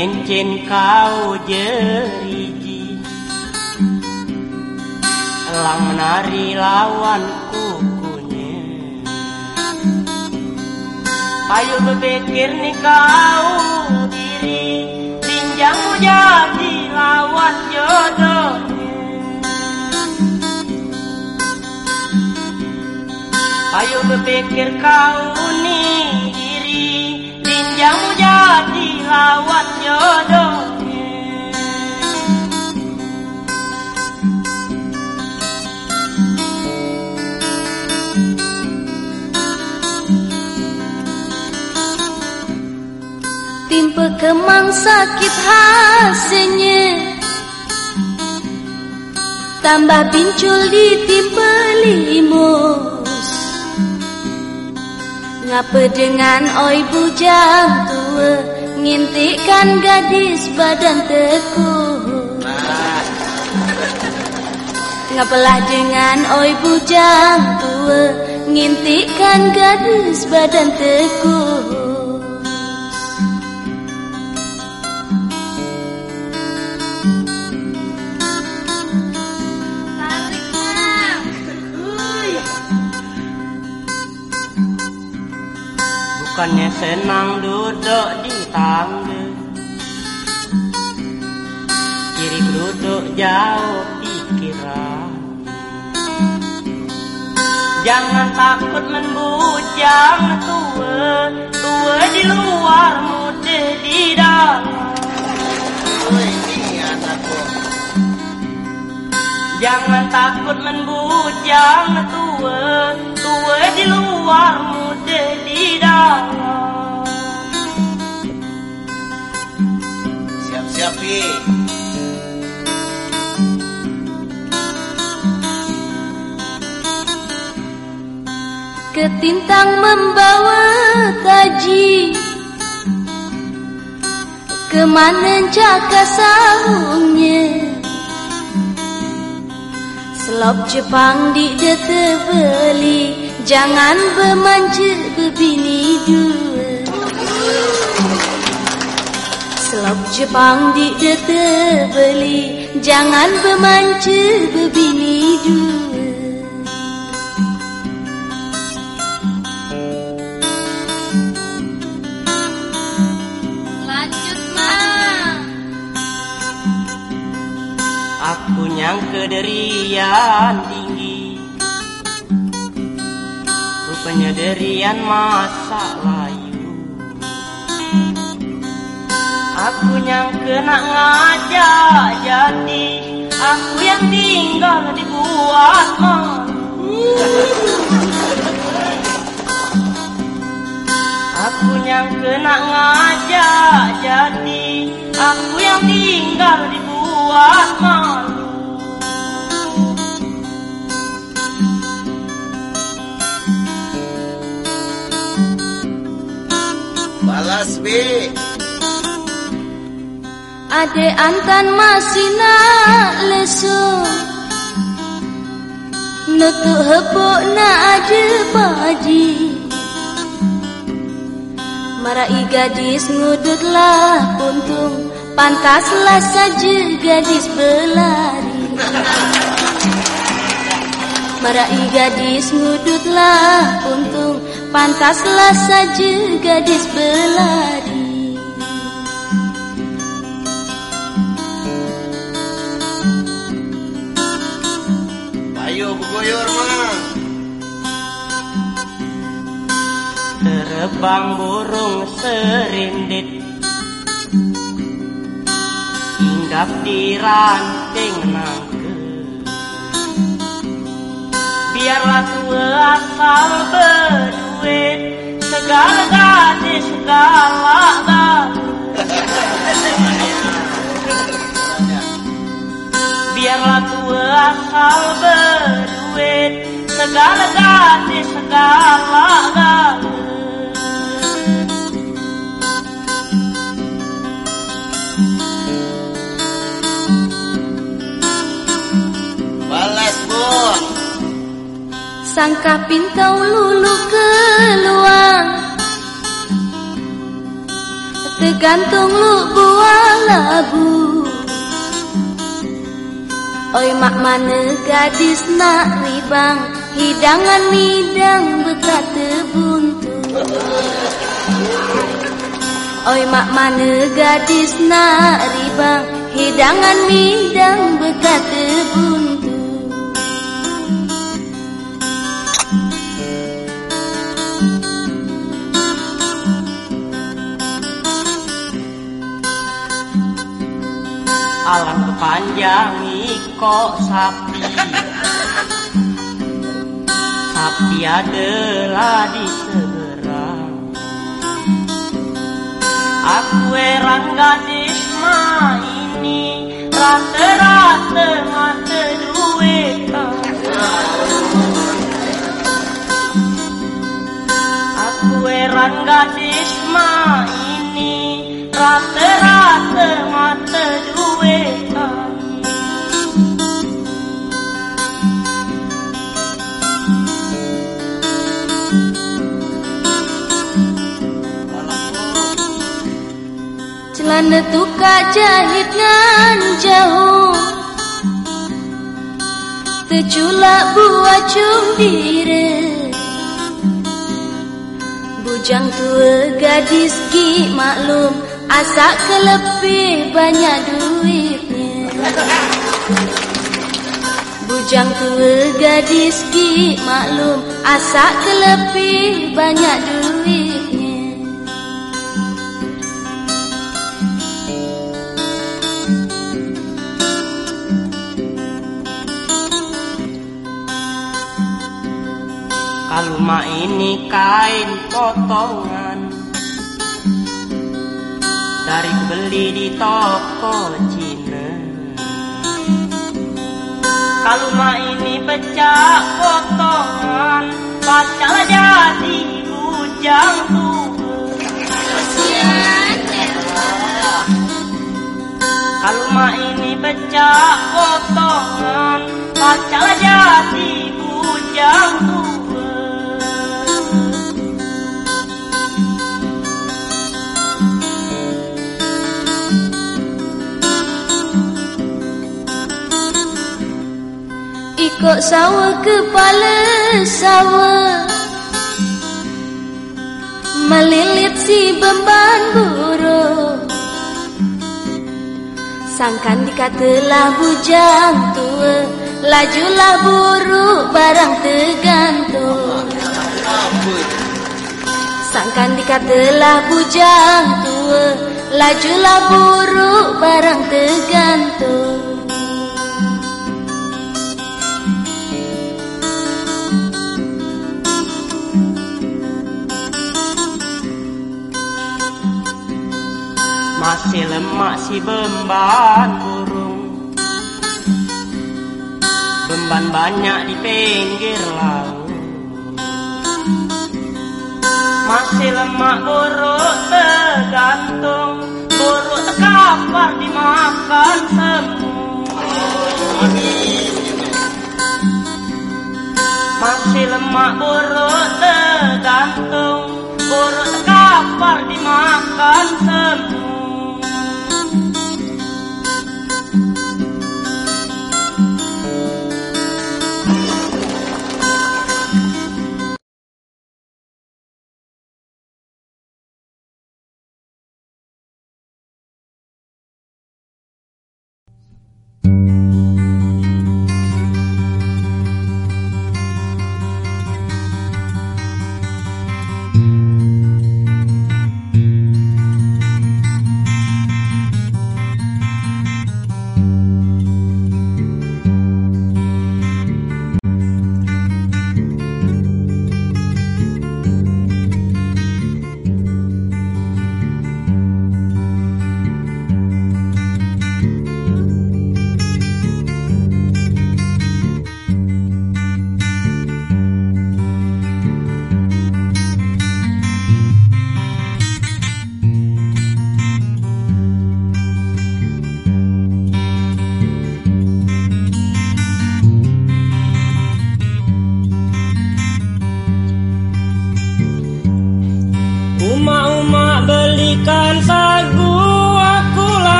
cincin kau jeriji. Elang menari lawan kukunya. Ayo berpikir nih kau diri. Pinjammu jadi lawan jodohnya. Ayo berpikir kau nih Pinjammu jadi lawan jodohnya Timpa kemang sakit hasilnya. Tambah pincul di timpa limus Ngapa dengan oi bujang tua? Ngintikan gadis badan teguh. Ngapalah dengan oi bujang tua? Ngintikan gadis badan teguh Bukannya senang duduk di tangga. Kiri duduk jauh pikiran. Jangan takut membujang tua. Tua di luar muda di dalam Jangan takut membujang tua Tua di luar muda di dalam. Siap-siap, Pi. Ketintang membawa taji. Ke mana jaka sahungnya Selop Jepang di dete beli. Jangan bermanja berbini dua. Selop Jepang di dete beli. Jangan bermanja berbini dua Aku nyangka derian tinggi. Rupanya derian masa layu. Aku nyangka nak ngajak jadi Aku yang tinggal dibuat Aku nyangka nak ngajak jadi Aku yang tinggal dibuat malu Balas, Pi. Ade antan masih nak lesu. Nutuk hepuk nak ada baji. Marai gadis ngudutlah puntung. Pantaslah saja gadis berlari. Marai gadis ngudutlah puntung Pantaslah saja gadis berlari Ayo, Bugoyor, mah. Terbang burung serindit. Hinggap di ranting nangke Biarlah tua asal berduit Segala gadis segala Biarlah tua asal berduit Segala gadis segala galuh Balas, Bun. Sangka pintau lulu keluar Tergantung lu buah labu Oi mak mana gadis nak ribang? Hidangan midang bekat terbuntu Oi mak mana gadis nak ribang? Hidangan midang bekat terbuntu alang kepanjang iko sapi. Sapi adalah di seberang. Aku erang gadis ma ini Rata-rata mata duit. Aku erang gadis ma ini Rata-rata mata duit Celana tuka jahit ngan jauh. Terculak buah cumbire Bujang tua gadis ki maklum Asak kelebih banyak duitnya. Bujang tua gadis ki maklum Asak kelebih banyak duitnya. Kalma ini kain potongan Dari beli di toko Cina. Kalma ini pecah potongan Pacar jadi bujang tua Kalma ini pecah potongan Pacar jadi bujang tua Ikut sawah kepala sawah Melilit si beban buruk Sangkan dikatalah bujang tua Lajulah buruk barang tergantung. Sangkan dikatalah bujang tua Lajulah buruk barang tergantung Masih lemak si beban burung. Beban banyak di pinggir laut. Masih lemak buruk tergantung. Buruk terkapar dimakan semua. Masih lemak buruk tergantung. Buruk terkapar dimakan semua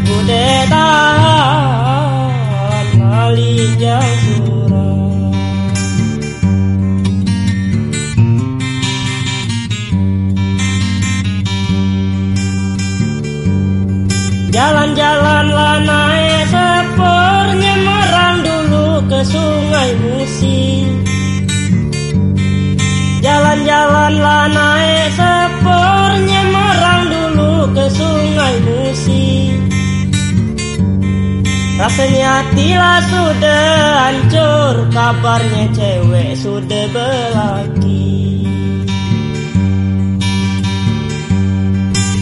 Hai aku detan lali jang surau Jalan-jalan naik sepur Nyemerang dulu ke sungai Musi. Jalan-jalan lah Rasanya tila sudah hancur Kabarnya cewek sudah berlaki.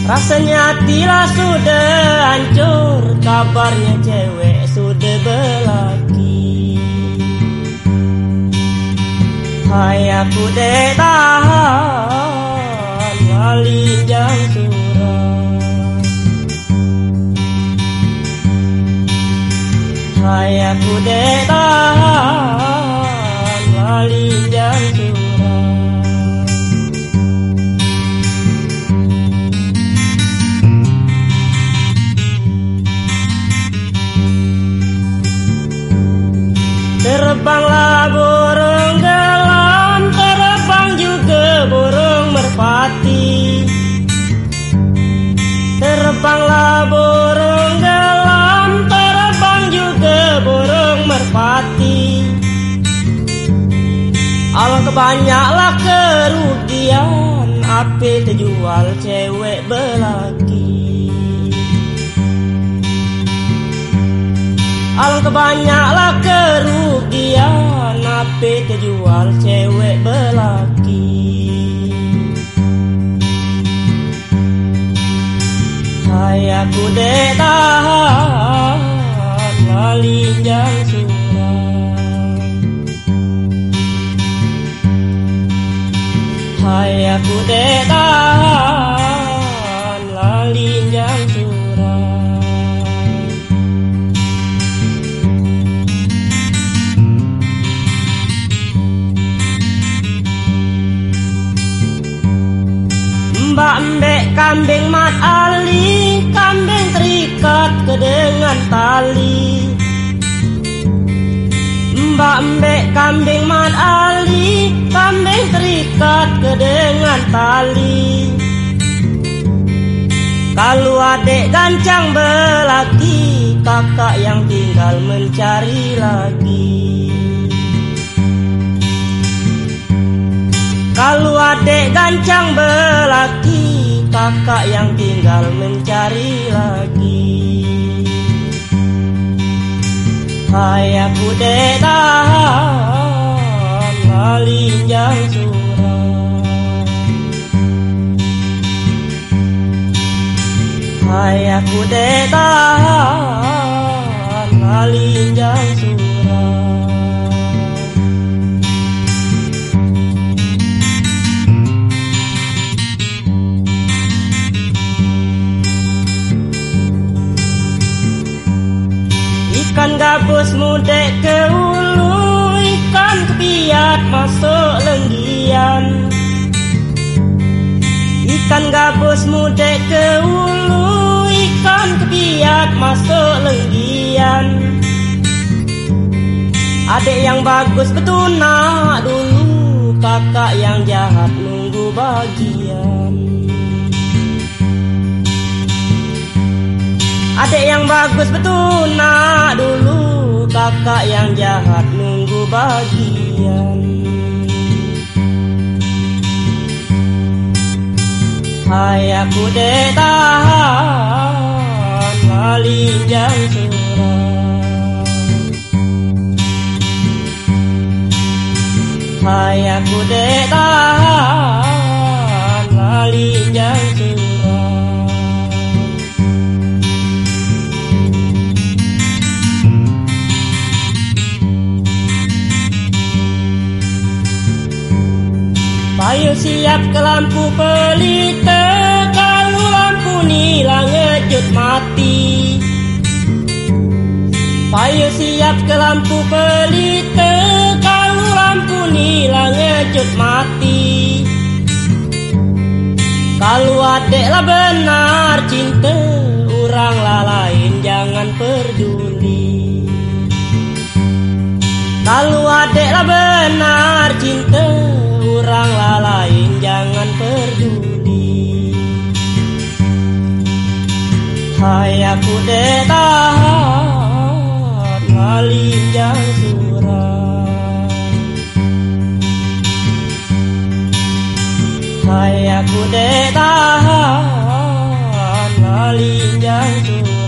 Rasanya tila sudah hancur Kabarnya cewek sudah berlaki. Hai aku tahan Wali jang Hai aku tahan Wali jang surau Terbanglah burung gelam Terbang juga burung merpati. Terbanglah burung merpati Alangkah banyaklah kerugian Api terjual cewek belaki. Alangkah banyaklah kerugian Api terjual cewek belaki. Hai aku dek tahan Lali Hai aku dek tahan Lali jang surau Mbak mbek kambing mat ali Kambing terikat ke dengan tali. Mbak mbek kambing mat ali terikat ke dengan tali. Kalau adek gancang belaki Kakak yang tinggal mencari lagi. Kalau adek gancang belaki Kakak yang tinggal mencari lagi. Hai aku dek tahan Lali Tahan Lali malinjang surau Ikan gabus mudek ke ulu Ikan kepiat masuk lenggian. Ikan gabus mudek ke ulu Ikan kepiat masuk lenggian. Adik yang bagus betunak dulu Kakak yang jahat nunggu bagian. Adik yang bagus betunak dulu Kakak yang jahat nunggu bagian Hai aku dek tahan Malinjang surau Hai aku Payu siap ke lampu pelita Kalau lampu nila ngejut mati. Payu siap ke lampu pelita Kalau lampu nila ngejut mati. Kalau adeklah benar cinta Orang lain jangan peduli. Kalau adeklah benar Hai aku dek tahan Malinjang surau Hai aku dek tahan Malinjang surau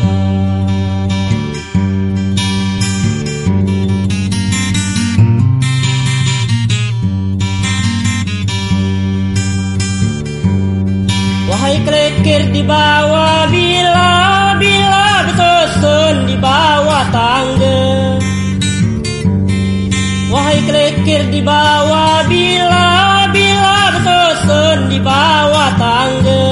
Wahai kelekir di bawah bila bawah tangga. Wahai kelekir di bawah bila bila bersusun di bawah tangga.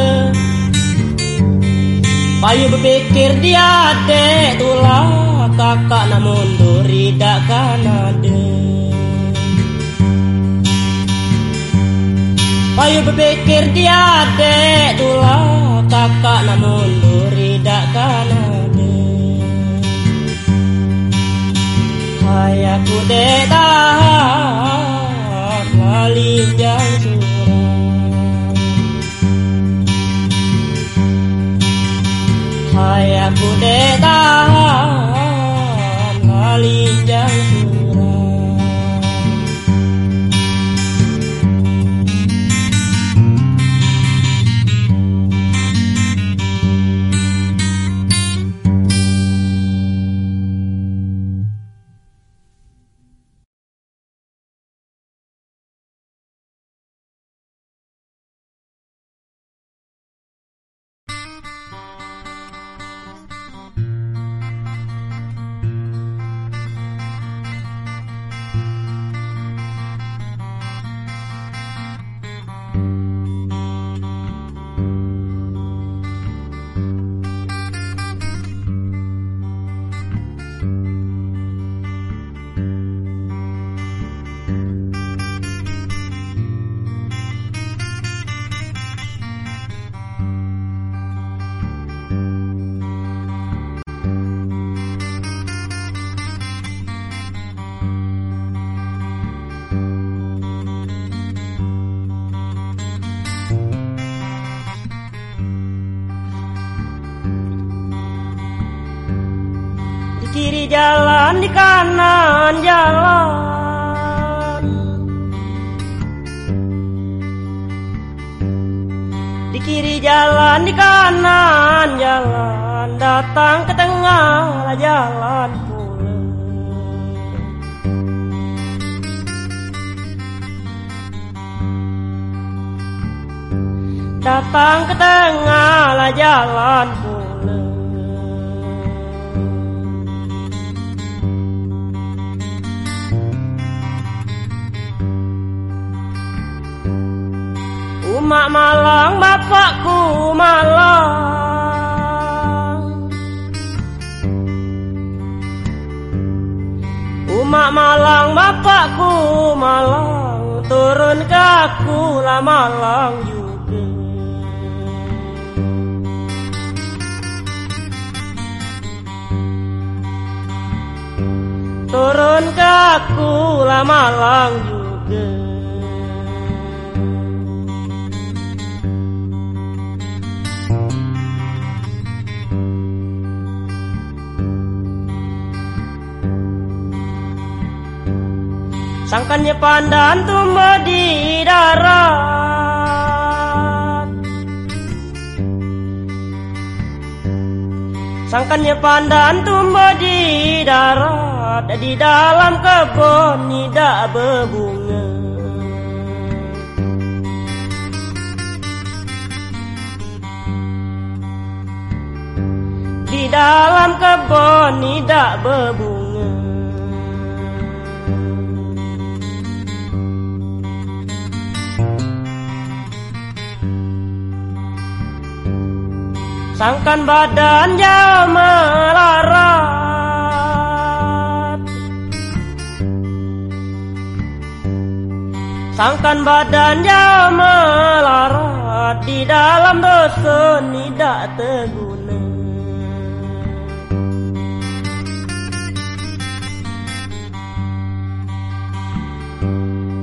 Bayu berpikir dia dek tulah kakak nak mundur tidak kan ada. Bayu berpikir dia dek tulah kakak nak mundur tidak kan Aku dek tahan malinjang surau aku dek tahan jalan, di kanan jalan. Di kiri jalan, di kanan jalan. Datang ke tengah jalan pula. Datang ke tengah jalan Umak Malang bapakku Malang. Umak Malang bapakku Malang. Turun ke aku lah Malang juga. Turun ke aku lah Malang juga Sangkannya pandan tumbuh di darat. Sangkannya pandan tumbuh di darat Di dalam kebun tidak berbunga. Di dalam kebun tidak berbunga Sangkan badannya melarat. Sangkan badannya melarat Di dalam dosa tidak terguna.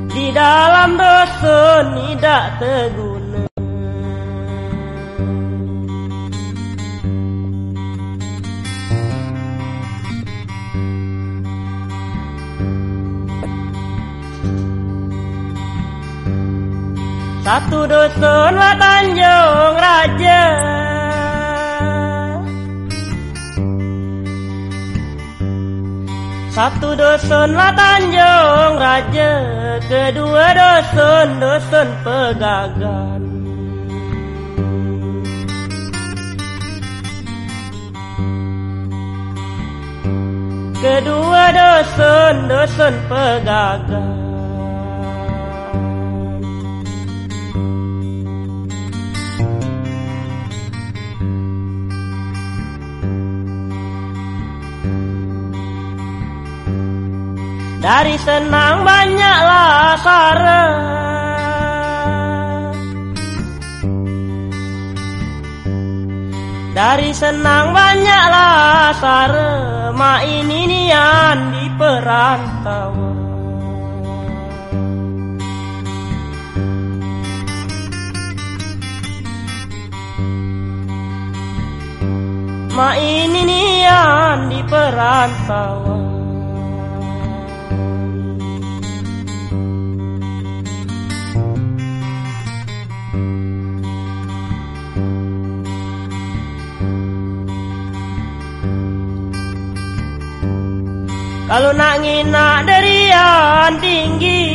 Di dalam dosa tidak terguna Satu dusun lah Tanjung Raja. Satu dusun lah Tanjung Raja. Kedua dusun dusun pegagan. Kedua dusun dusun pegagan Dari senang banyaklah sara. Dari senang banyaklah sara Ma ini nian di perantauan. Ma ini nian di perantauan Kalau nak nginak derian tinggi.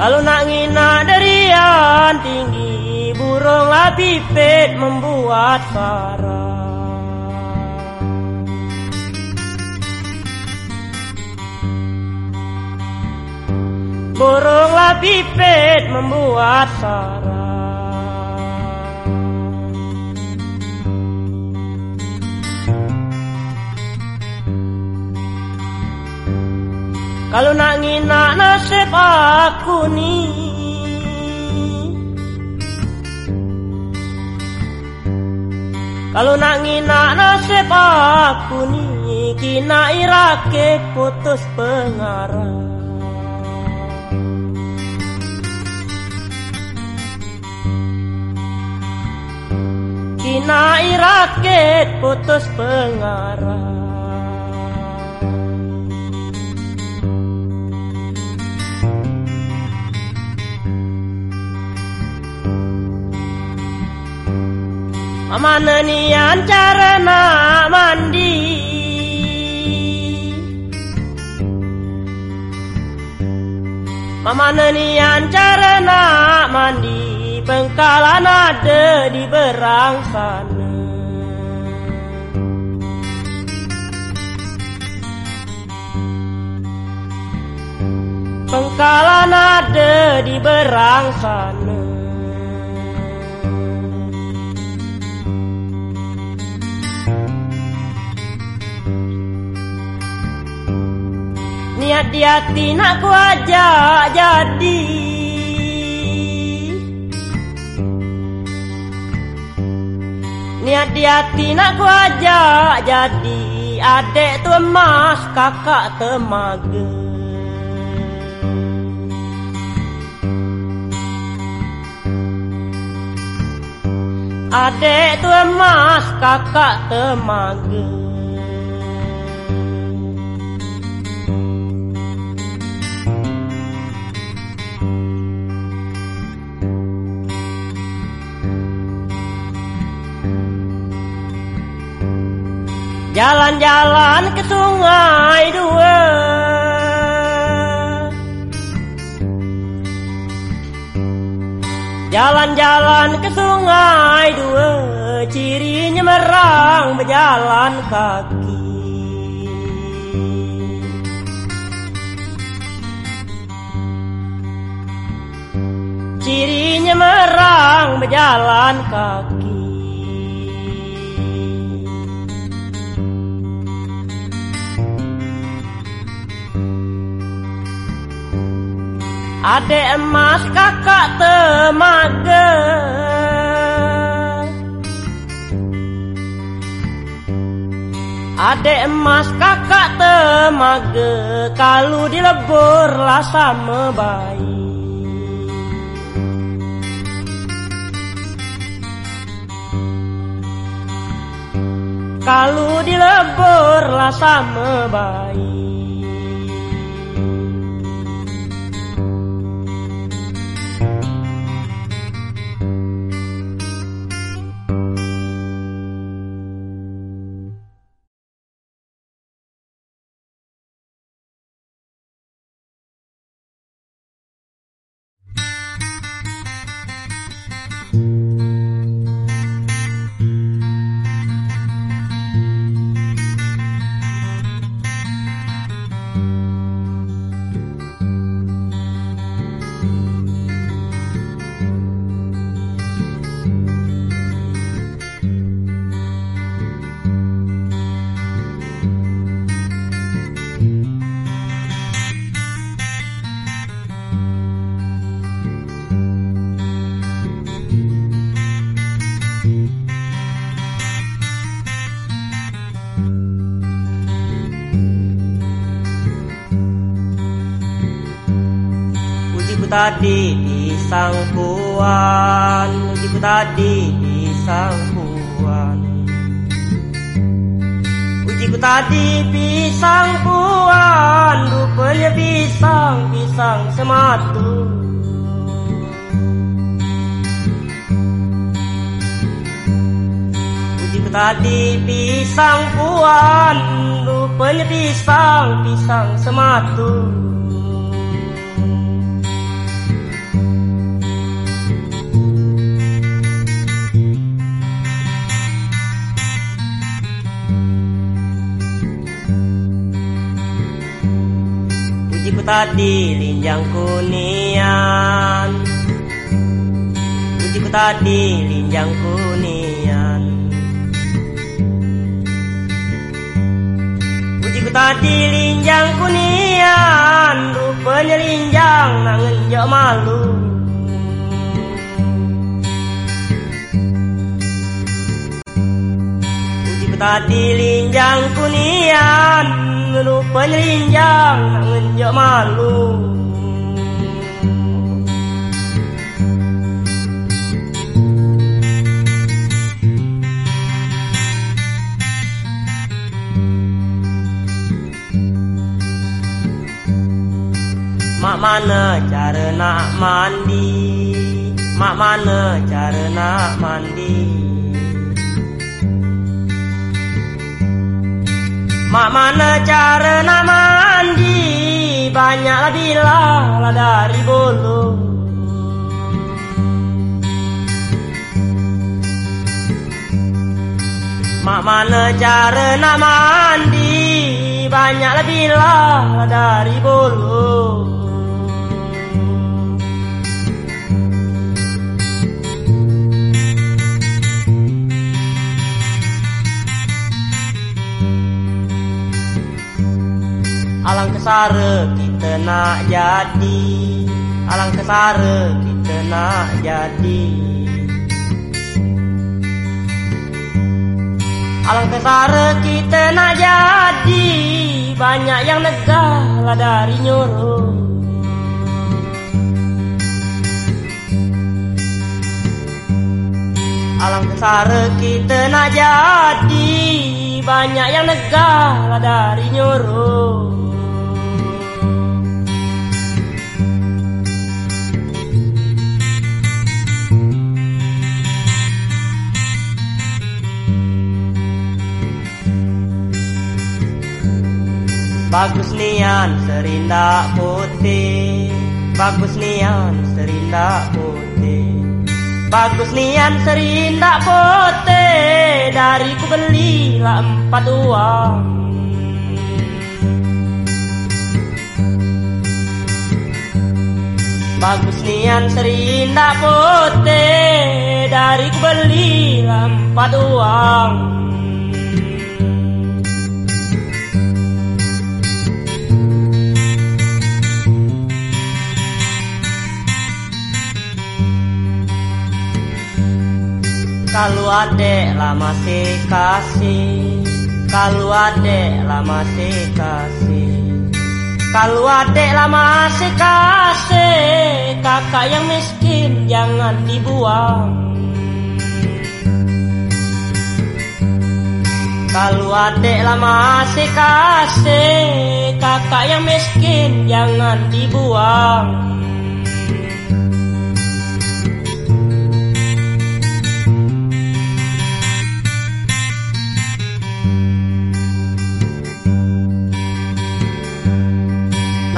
Kalau nak nginak derian tinggi Burung lapipit membuat sarang. Burung lapipit membuat sarang Kalau nak nginak nasib aku ni. Kalau nak nginak nasib aku ni Kina irake putus pengarah Kina irake putus pengarah Mana nian cara nak mandi. Mama nian cara nak mandi Bengkalan ada di berang sana. Pengkalan ada di berang sana Niat di hati nak ku ajak jadi. Niat di hati nak ku ajak jadi. Adek tu emas kakak temaga Adek tu emas kakak temaga Jalan-jalan ke sungai dua. Jalan-jalan ke sungai dua. Cirinya merang berjalan kaki. Cirinya merang berjalan kaki Adek emas kakak temaga. Adek emas kakak temaga Kalau dilebur lah sama bayi. Kalau dilebur lah sama bayi tadi pisang puan Ujiku tadi pisang puan Ujiku tadi pisang puan Rupanya pisang, pisang sematu. Ujiku tadi pisang puan Rupanya pisang, pisang sematu Tadi linjang kunian. Ujiku tadi linjang kunian. Ujiku tadi linjang kunian. Rupanya linjang nangen jok malu Tadi linjang kunian Rupanya linjang nangen jok malu. Mak mana cara nak mandi? Mak mana cara nak mandi Mak mana cara mandi? Banyaklah bilang lah dari bulu. Mak mana cara mandi? Banyaklah bilang lah dari bulu kesara kita nak jadi. Alang kesara kita nak jadi. Alang kesara kita nak jadi. Banyak yang negah lah dari nyuruh. Alang kesara kita nak jadi. Banyak yang negah lah dari nyuruh Bagus nian serindak putih. Bagus nian serindak putih. Bagus nian serindak putih. Dari ku belilah empat uang. Bagus nian serindak putih. Dari ku belilah empat uang Kalau adek lah masih kasih. Kalau adek lah masih kasih. Kalau adek lah masih kasih Kakak yang miskin jangan dibuang. Kalau adek lah masih kasih Kakak yang miskin jangan dibuang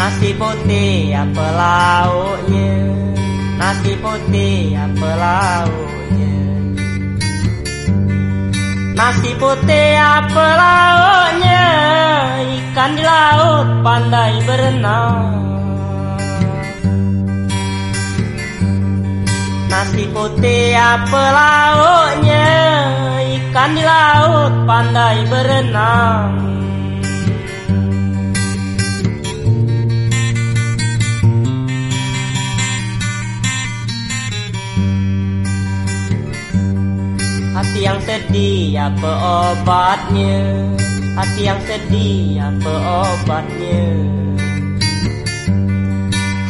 Nasi putih apa lauknya? Nasi putih apa lauknya? Nasi putih apa lauknya? Ikan di laut pandai berenang. Nasi putih apa lauknya? Ikan di laut pandai berenang yang sedih apa obatnya? Hati yang sedih apa obatnya?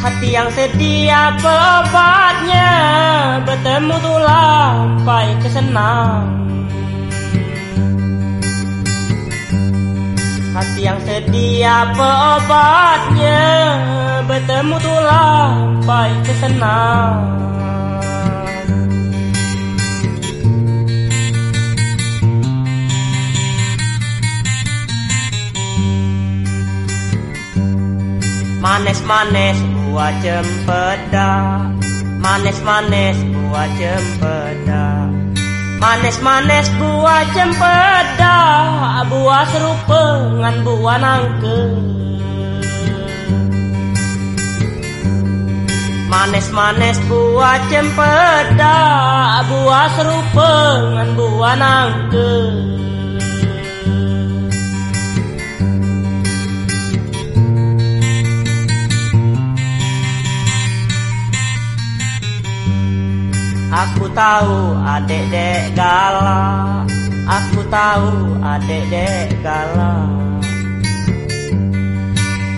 Hati yang sedih apa obatnya? Bertemu tuh lampai kesenang. Hati yang sedih apa obatnya? Bertemu tuh lampai kesenang Manis-manis buah cempeda Manis-manis buah cempeda Manis-manis buah cempeda Buah serupa dengan buah nangke Manis-manis buah cempeda Buah serupa dengan buah nangke Aku tahu adek-dek galak. Aku tahu adek-dek galak.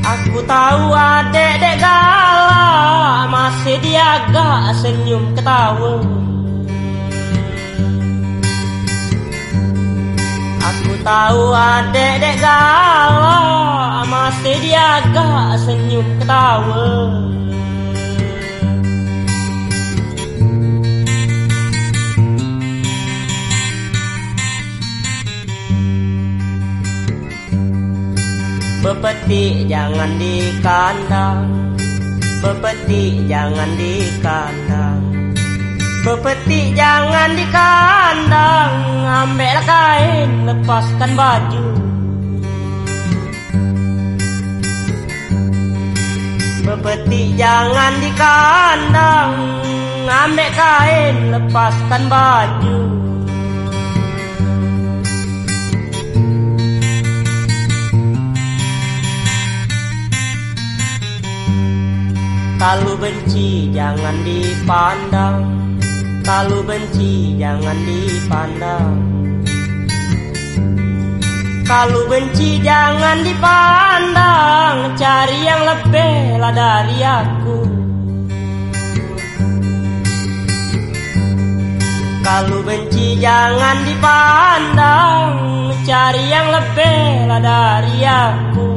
Aku tahu adek-dek galak. Masih diaga senyum ketawa. Aku tahu adek-dek galak. Masih diaga senyum ketawa Bepetik jangan di kandang. Jangan di kandang. Jangan di kandang. Ambil kain lepaskan baju. Bepetik jangan di kandang. Ambil kain lepaskan baju Kalau benci jangan dipandang. Kalau benci jangan dipandang. Kalau benci jangan dipandang. Cari yang lebih lah dari aku. Kalau benci jangan dipandang. Cari yang lebih lah dari aku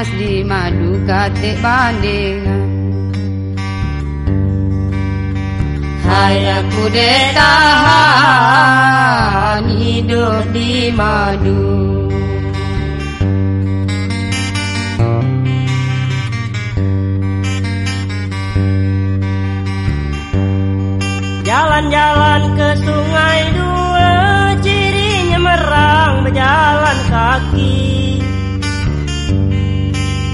panas di madu katik bandingan. Hai aku dek tahan hidup di madu. Jalan-jalan ke sungai dua Cirinya merang berjalan kaki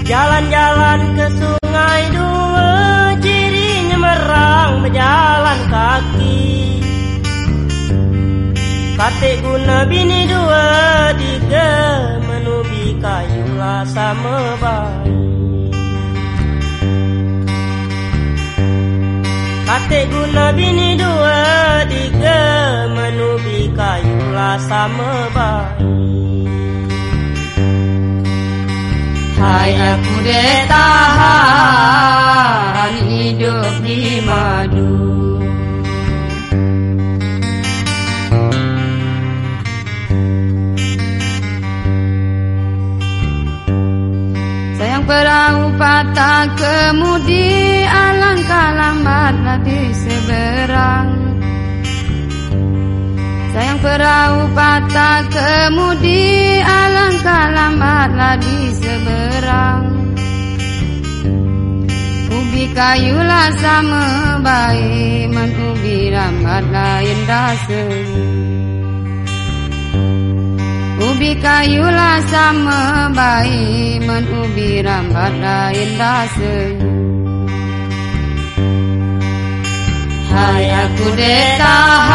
Jalan-jalan ke sungai dua Cirinya merang berjalan kaki. Katik guna bini dua Tiga menubi kayu lah sama baik Katik guna bini dua Tiga menubi kayu lah sama baik Hai aku dek tahan hidup di madu. Sayang perahu patah kemudi Alangkah lambatlah di seberang Sayang perahu patah kemudi Alangkah lambatlah di seberang. Ubi kayulah sama baik Man ubi rambat lain rasa. Ubi kayulah sama baik Man ubi rambat lain rasa Hai aku detahan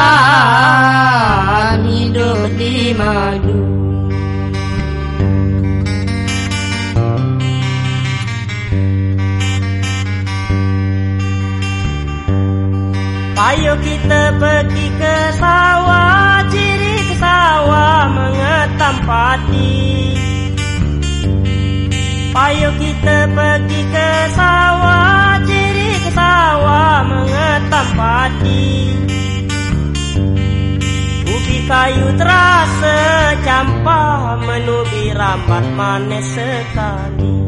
hidup di madu. Ayo kita pergi ke sawah Ciri ke sawah mengetam padi Ayo kita pergi ke sawah Ciri sawah mengetam padi Ubi kayu terasa campah Menubi rambat manis sekali.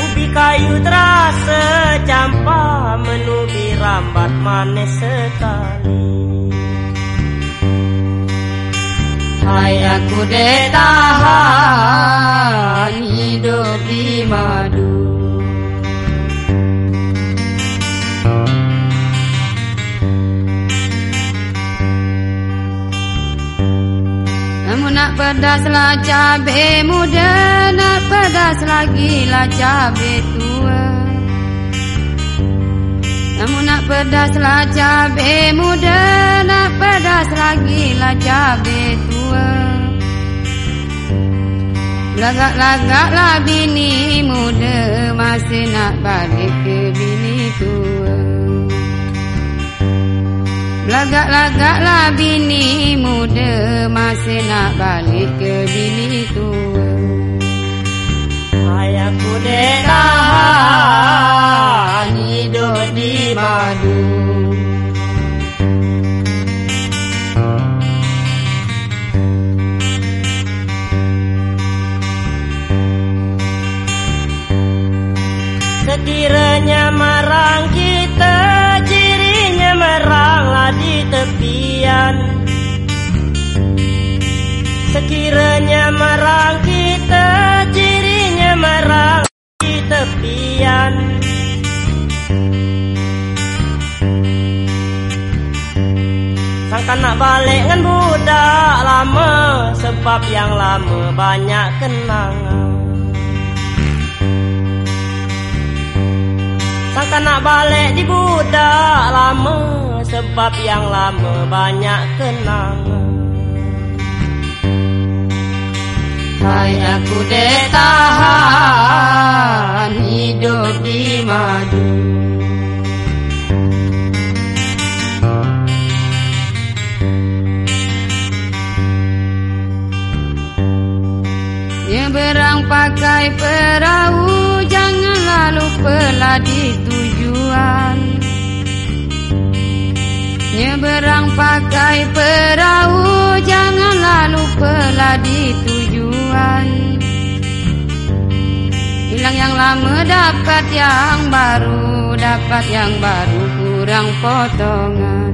Ubi kayu terasa campah menubi rambat manis sekali. Hai aku detahan hidup di madu nak pedas lah cabai muda. Nak pedas lagi lah cabai tua. Namun nak pedas lah cabai muda. Nak pedas lagi lah cabai tua. Lagak-lagak lah bini muda Masih nak balik ke Lagak-lagaklah bini muda Masih nak balik ke bini tua Hai aku detahan hidup di madu. Sekiranya marang tepian Sekiranya marang kita Cirinya merang di tepian. Sangka nak balik dengan budak lama Sebab yang lama banyak kenangan Sangka nak balik di budak lama Sebab yang lama banyak kenangan. Hai aku detahan hidup di madu. Nyeberang pakai perahu Janganlah lupalah di tujuan. Nyeberang pakai perahu Janganlah lupalah di tujuan. Hilang yang lama dapat yang baru Dapat yang baru kurang potongan.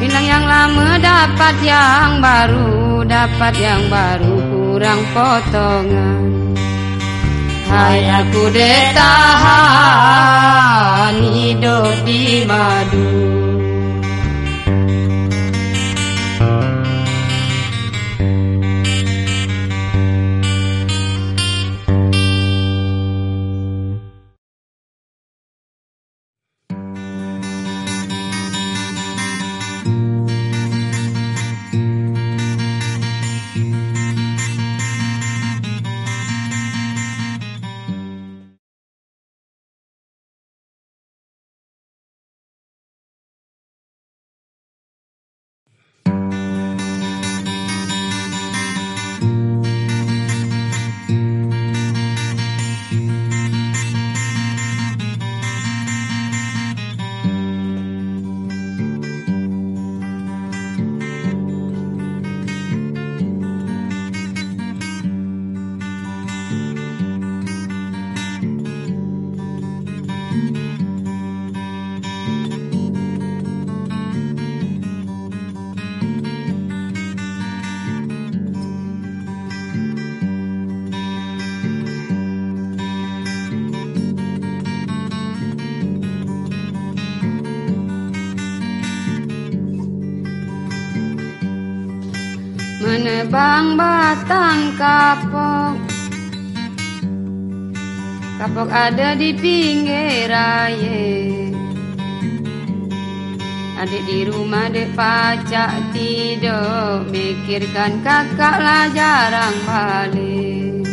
Hilang yang lama dapat yang baru Dapat yang baru kurang potongan Hai aku detahan hidup di madu Menebang batang kapok. Kapok ada di pinggir raya. Adik di rumah dek pacak tidur. Mikirkan kakak lah jarang balik.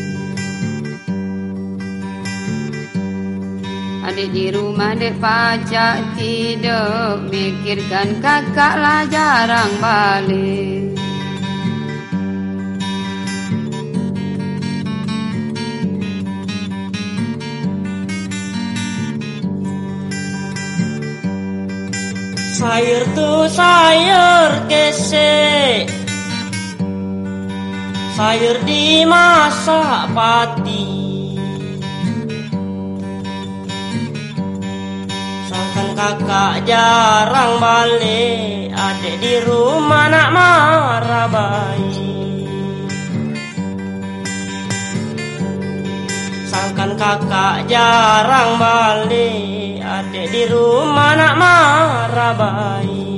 Adik di rumah dek pacak tidur. Mikirkan kakak lah jarang balik Sayur tu sayur kese Sayur dimasak pati. Sangkan kakak jarang balik. Adik di rumah nak marah baik. Sangkan kakak jarang balik Di rumah nak marah baik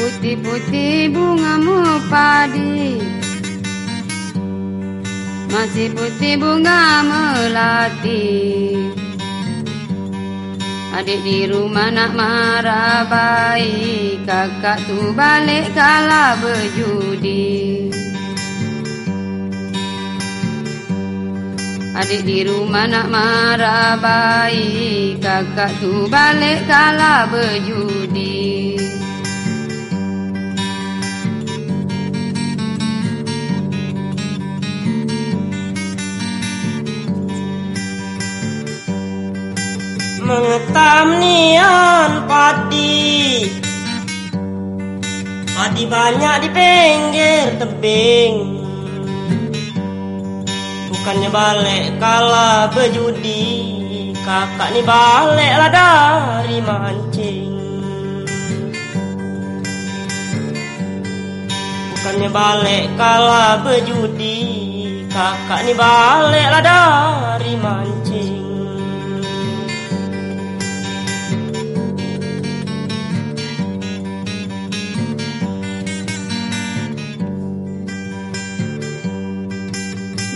Putih-putih bungamu padi. Masih putih bunga melati Adik di rumah nak marah baik Kakak tu balik kalah berjudi. Adik di rumah nak marah baik Kakak tu balik kalah berjudi mengetam nian padi. Padi banyak di pinggir tebing. Bukannya balik kalah berjudi Kakak ni balik lah dari mancing. Bukannya balik kalah berjudi Kakak ni balik lah dari mancing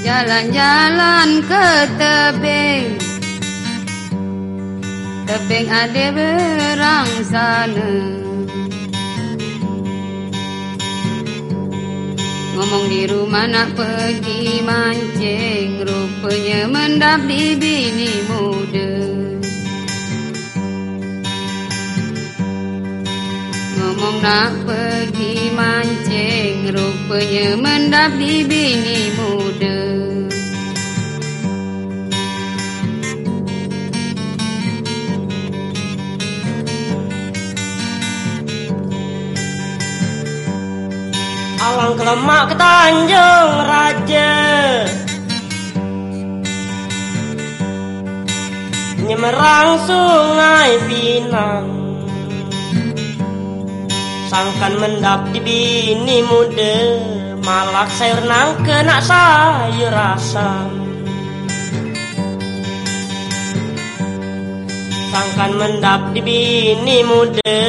Jalan-jalan ke tebing. Tebing ada berang sana. Ngomong di rumah nak pergi mancing Rupanya mendap di bini muda nak pergi mancing Rupanya mendap di bini muda Alang kelemak ke Tanjung Raja. Nyemerang sungai Pinang. Sangkan mendap di bini muda Malak sayur nangke nak sayur asam. Sangkan mendap di bini muda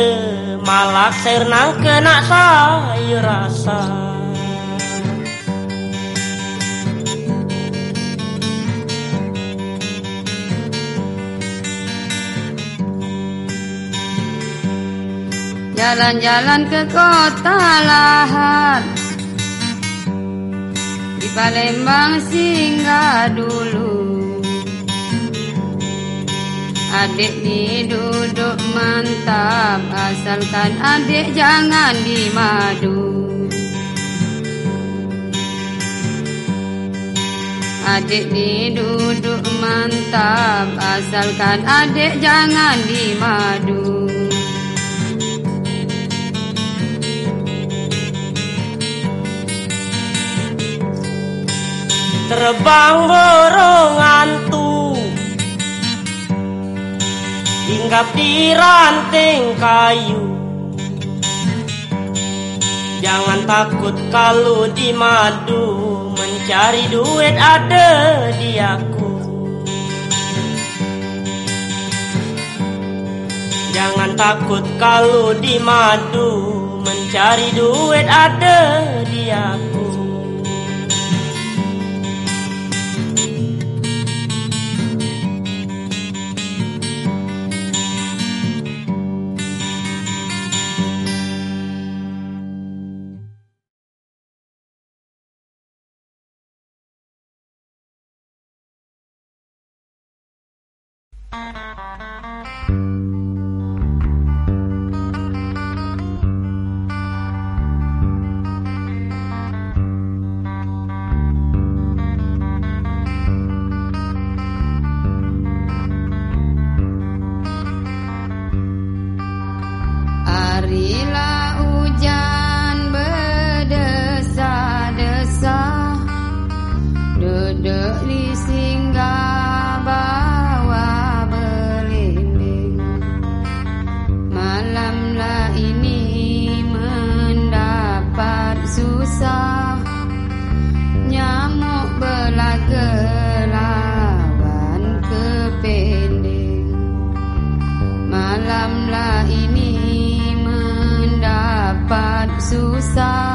Malak sayur nangke nak sayur asam Jalan-jalan ke kota lahat Di Palembang singgah dulu. Adik ni duduk mantap Asalkan adik jangan dimadu. Adik ni duduk mantap Asalkan adik jangan dimadu Terbang burung hantu Hinggap di ranting kayu. Jangan takut kalau di madu Mencari duit ada di aku. Jangan takut kalau di madu Mencari duit ada di Aku susah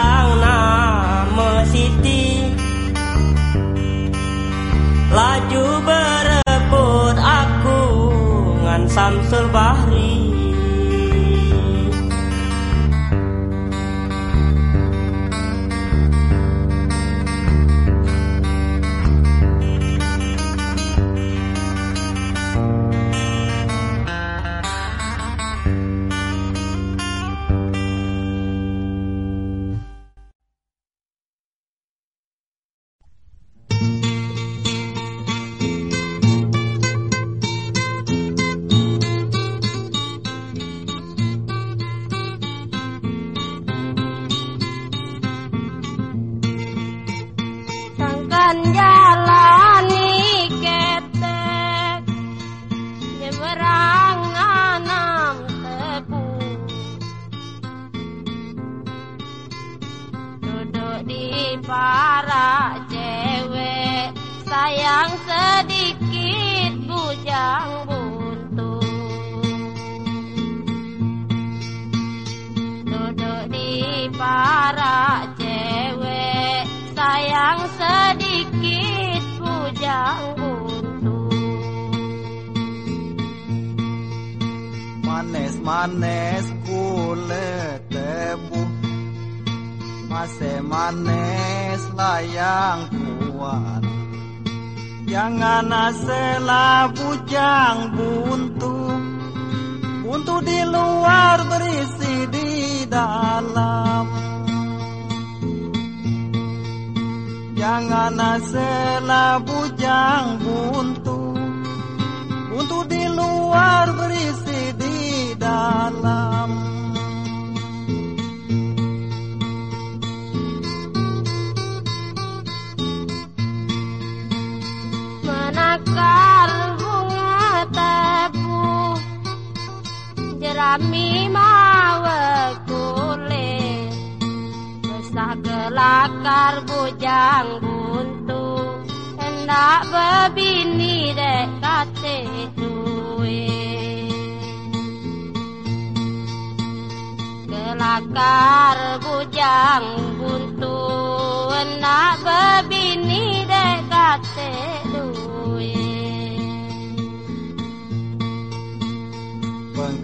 sayang sedikit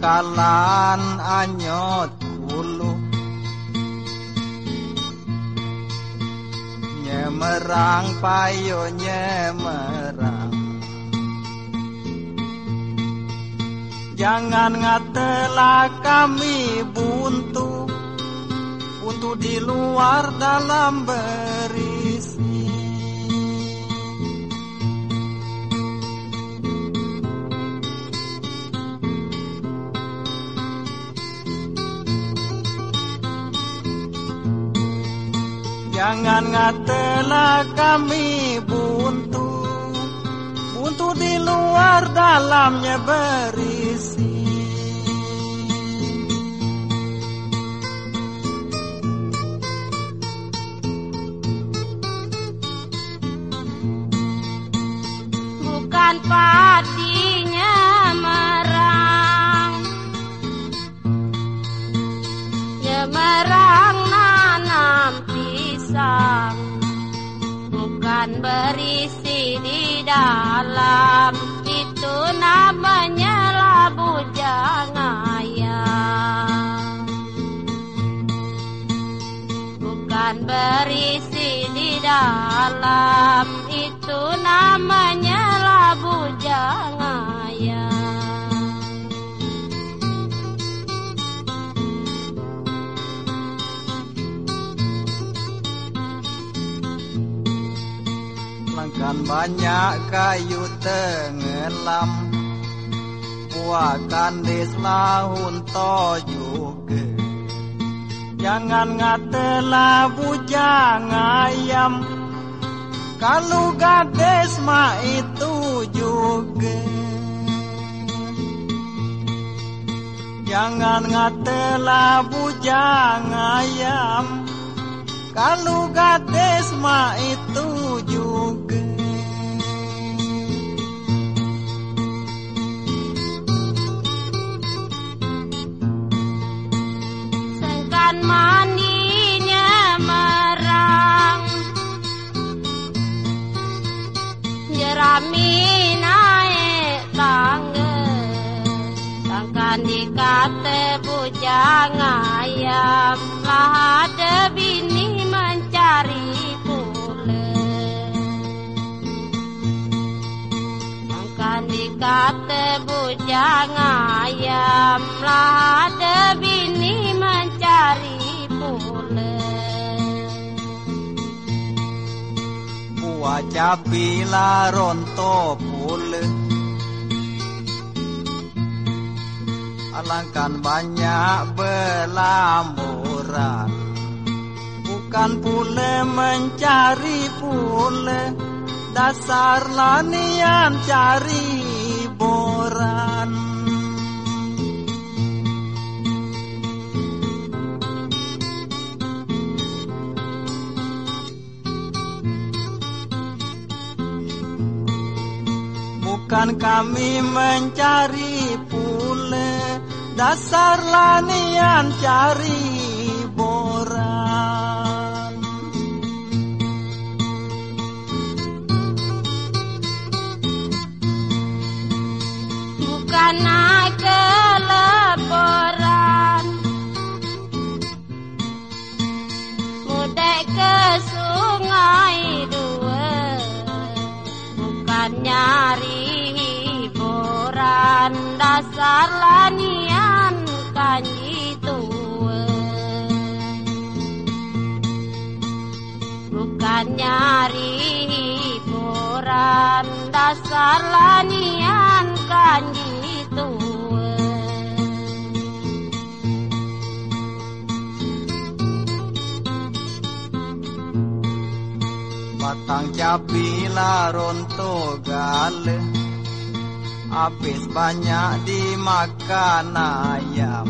Bengkalan anyot kulu Nyemerang payo nyemerang. Jangan ngatelah kami buntu. Buntu di luar dalam berisi Jangan ngatelah kami buntu. Buntu di luar dalamnya berisi dalam banyak kayu tenggelam. Buakan deslahun juga Jangan ngatelah bujang ayam. Kalau gades mah itu juga. Jangan ngatelah bujang ayam. Kalau gades mah itu maninya merang Jerami naik tangga Sangkan dikata bujang ayam. Lah ada bini mencari pula Sangkan dikata bujang ayam. Ada Capila ronto pule Alangkan banyak belamburan Bukan pule mencari pule Dasar lanian cari Bukan kami mencari pule Dasar lanian cari dasar lanian kanji bukan nyari hiburan dasar lanian kanji Batang cabai ronto gale Habis banyak dimakan ayam.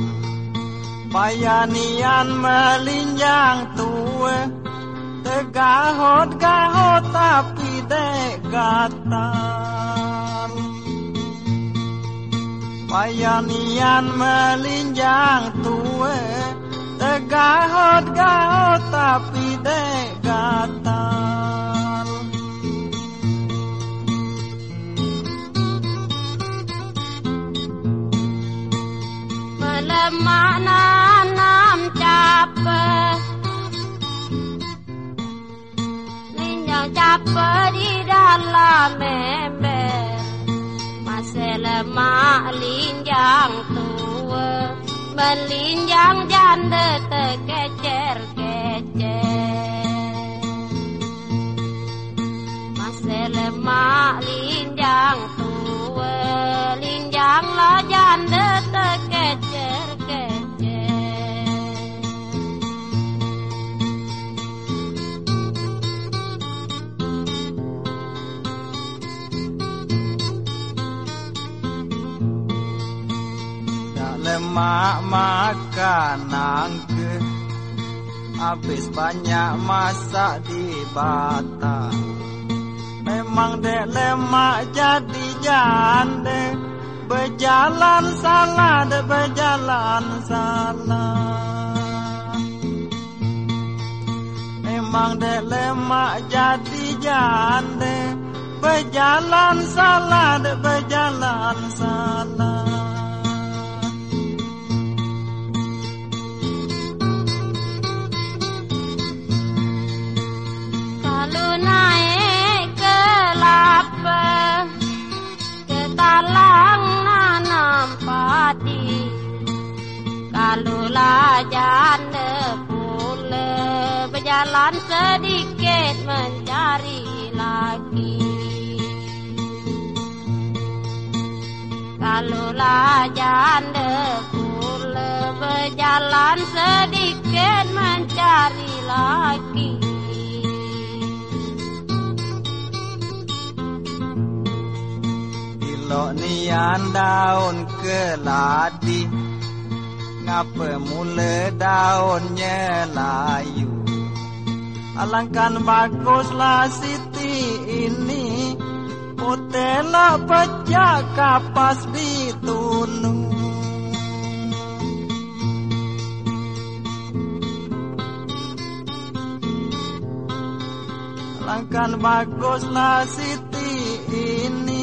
Payanian melinjang tua Tegahot-gahot tapi dekatan. Payanian melinjang tua Tegahot-gahot tapi dekatan Melemah nanam capek. Linjang capek di dalam ember. Masih lemak linjang tua. Melinjang janda terkecer-kecer Lemak makan nangke Habis banyak masak di batang. Memang dek lemak jadi jande. Berjalan salah dek berjalan salah Memang dek lemak jadi jande. Berjalan salah dek berjalan salah Kalau naik ke lapa Ke talang nanam padi Kalau janda pula Berjalan sedikit mencari lagi Kalau janda pula Berjalan sedikit mencari lagi Ilok nian daun keladi Ngapa mula daunnya layu? Alangkan baguslah Siti ini Putela pecah kapas ditunung Alangkan baguslah Siti ini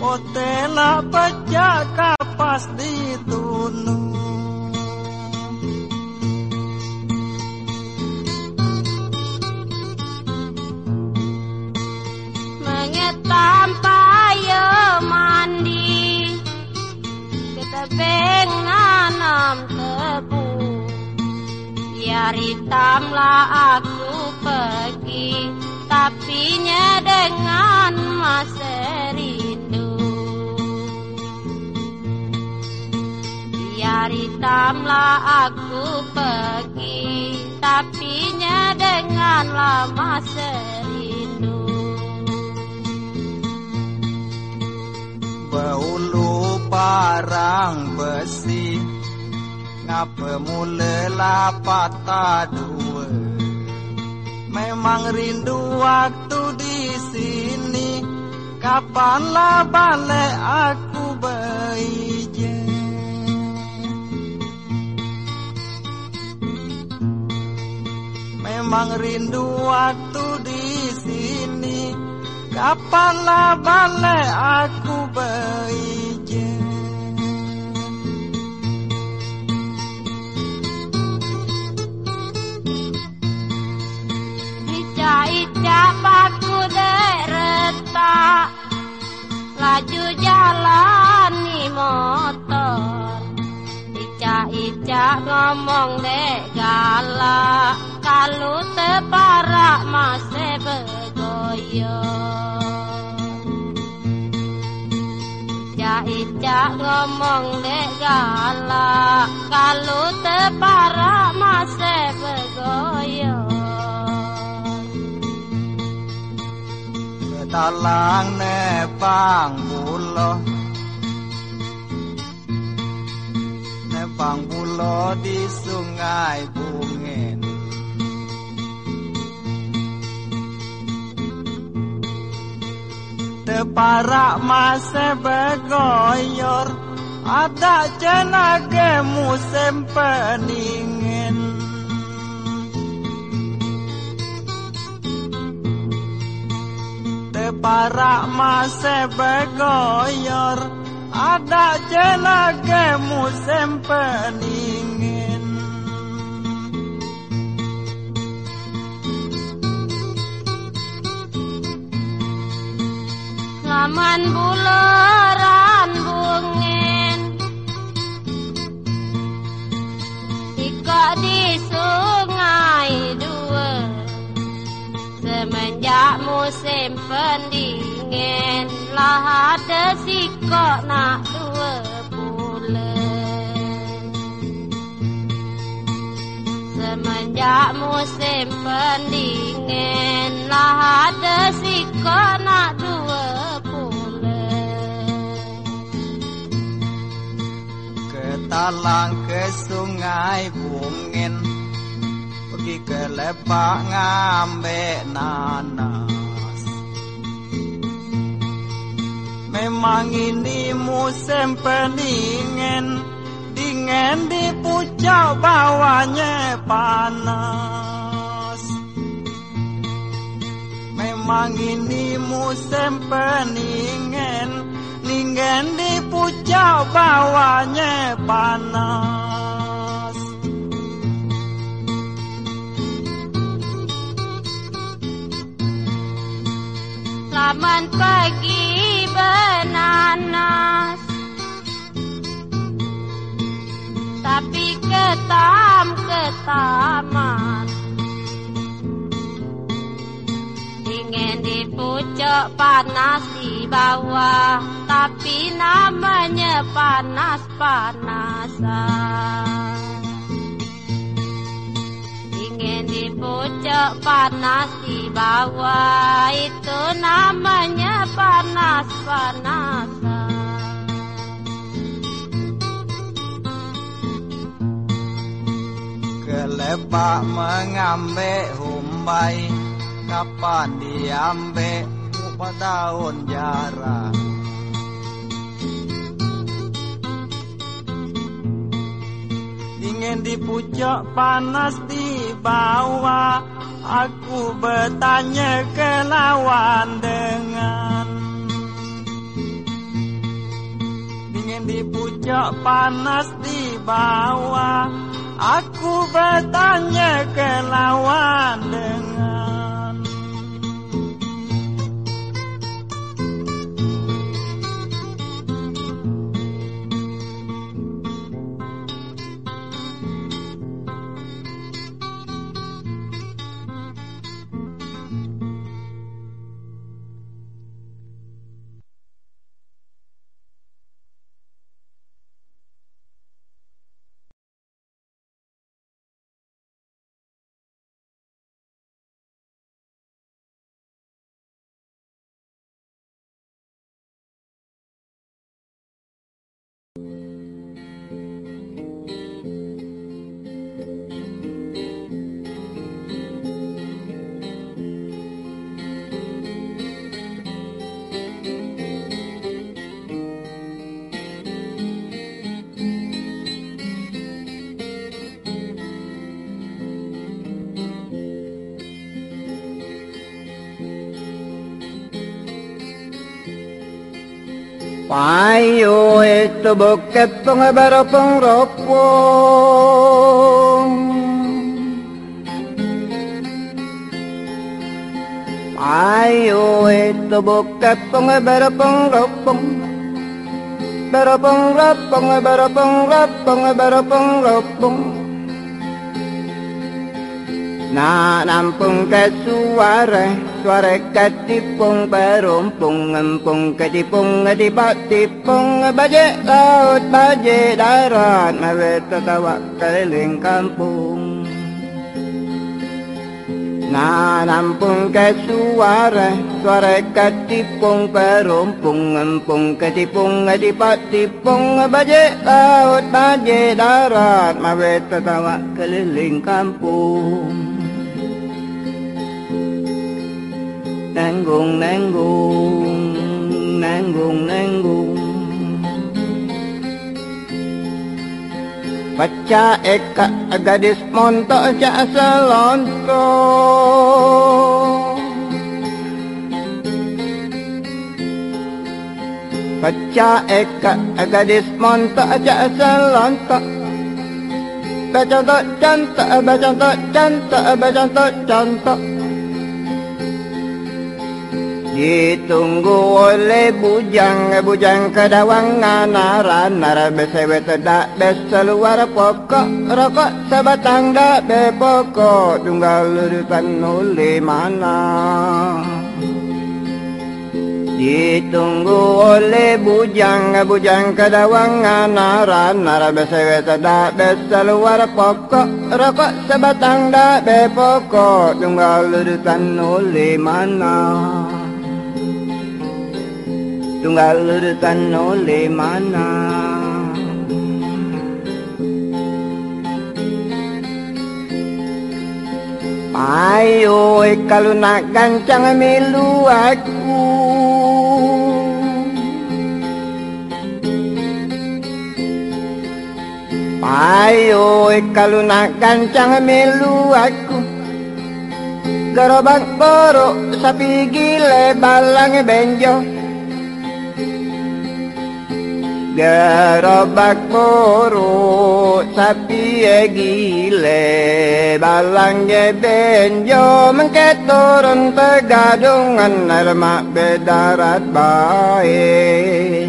Putela pecah kapas ditunung mengetam payah mandi kita beng nanam tebu biar hitamlah aku pergi tapi dengan masa hitamlah aku pergi tapi dengan lama serindu. Bahulu parang besi Ngapa mula patah dua Memang rindu waktu di sini Kapanlah balik aku Memang rindu waktu di sini. Kapanlah balik aku beije Ica-ica paku retak Laju jalani motor. Ngomong dek galak kalute parak mase begoyo Ica ngomong dek galak kalau tepara mase begoyo Talang nepang bulo Nepang bulo di sungai bulo Teparak masih begoyor Ada jenage musim peningin. Teparak masih begoyor Ada jenage musim peningin Laman buleran bungin Ika di sungai dua. Semenjak musim pendingin Lah ada sikok nak dua bulan. Semenjak musim pendingin Lah ada sikok nak dua Ketalang ke sungai bungin Pergi ke lepak ngambek nanas Memang ini musim pendingin Dingin di pucuk bawahnya panas Memang ini musim pendingin Dingin di pucuk bawahnya panas. Laman pagi benanas. Tapi ketam ketaman Ingin di pucuk panas di bawah Tapi namanya panas-panasan Ingin di pucuk panas di bawah Itu namanya panas-panasan Ke lepak mengambil humbai Kapan diambil Upah daun jarang Dingin di pucuk panas di bawah Aku bertanya ke lawan dengan. Dingin di pucuk panas di bawah Aku bertanya ke lawan dengan Paio e to bocchettone e baroton. Paio e to bocchettone e baroton roppo. Baroton roppo e baroton roppo e baroton. na nampung ke Suare suara ketipung berumpung ngempung ketipung ngedipak tipung baje laut baje darat mawe tetawa keliling kampung. Na nampung ke Suare suara ketipung berumpung ngempung ketipung ngedipak tipung baje laut baje darat mawe tetawa keliling kampung. Nanggung nanggung nanggung nanggung. Baca eka gadis montok jak selonto. Baca eka gadis montok jak selonto. Bacontok cantok, bacontok cantok, bacontok cantok Ditunggu oleh bujang Bujang kedawangan Nara nara besewet tak bes luar pokok. Rokok sebatang dak be pokok Tunggal urutan oleh mana. Ditunggu oleh bujang Bujang kedawangan Nara nara besewet tak bes luar pokok. Rokok sebatang dak be pokok Tunggal urutan oleh mana tunggal urutan oleh mana? Ayo kalau nak gancang milu aku. Ayo kalau nak gancang milu aku. Gerobak borok sapi gile balang benjo gerobak moro sapie gile. Balangge benjo mengketoron pegadungan nerma bedarat bae.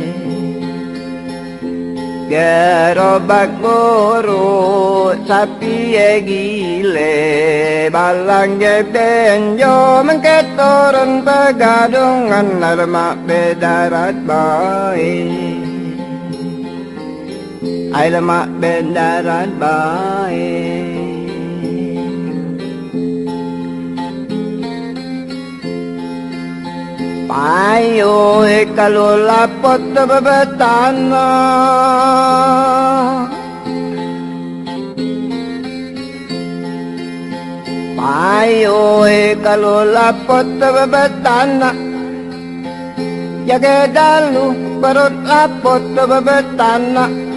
Gerobak moro sapie gile. Balangge benjo mengketoron pegadungan nerma bedarat bae. Ailama bendaran baik Payo ekalola potbebatana Payo ekalola potbebatana Yage dalu perut lapot bebatana